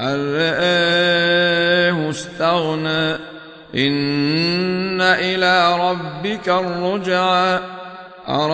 أن رآه استغنى. إن إلى ربك الرجعى. أرأيت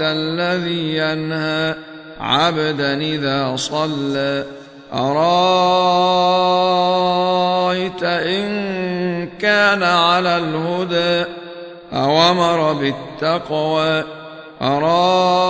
الذي ينهى عبدا إذا صلى. أرأيت إن كان على الهدى أومر بالتقوى. أرأيت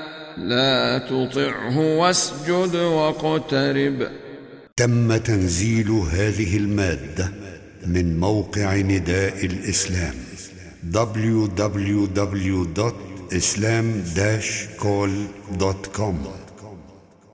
لا تطعه واسجد واقترب. تم تنزيل هذه المادة من موقع نداء الإسلام www.islam-call.com